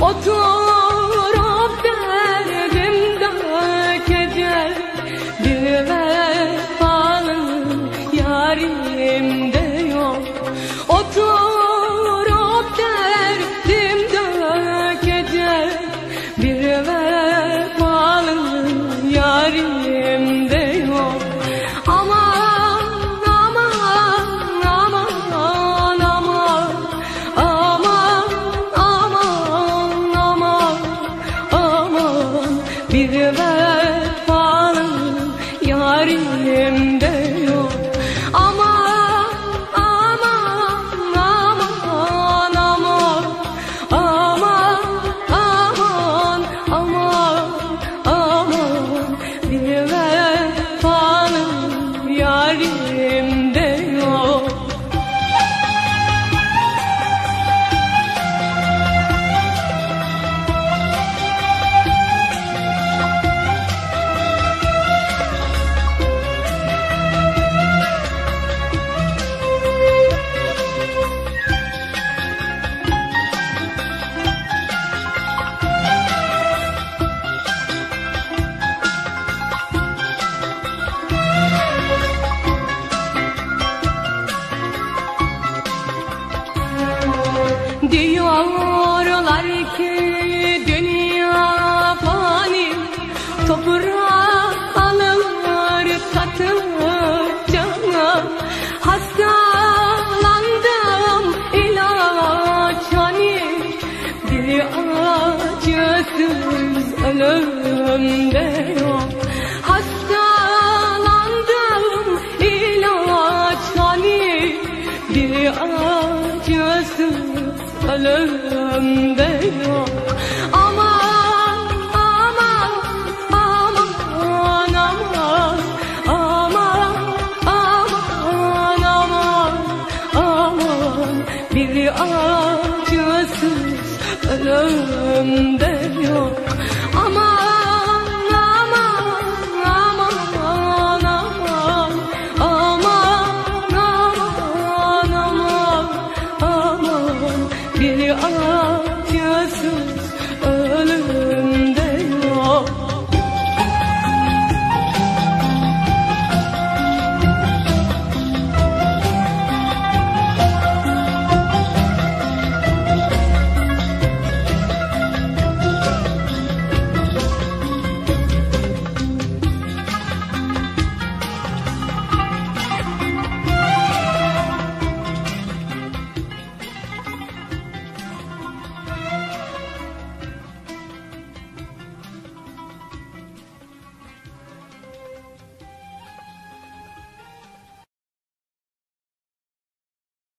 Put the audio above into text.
Oturup derdimde keder. Bir vefalı yarim de yok derdimde keder. Bir vefalı yarim yarim Diyorlar ki ölümde yok. Aman aman aman aman aman aman aman aman. Bir acısız ölümde yok. Aman aman Bir acısız ölüm